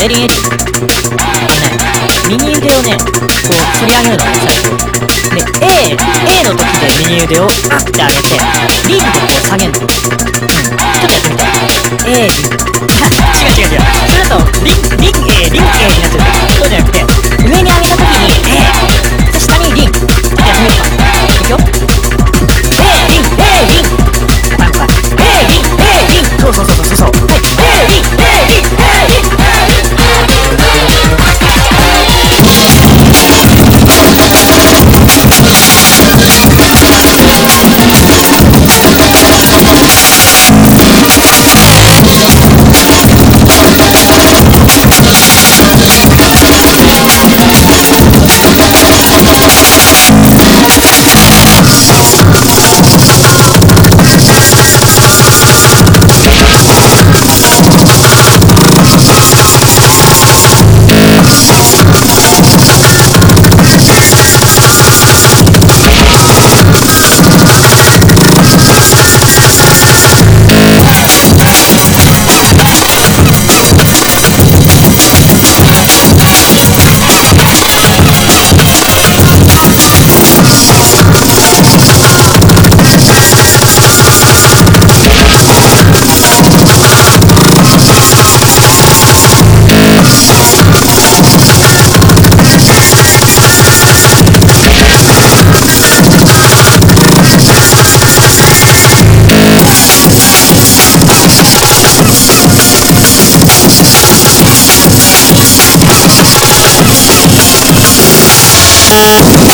左襟、ね、右腕をね、こう振り上げるの、最初。で、A、A の時で右腕をあって上げて、B の時を下げるの。うん、ちょっとやってみて。A、you.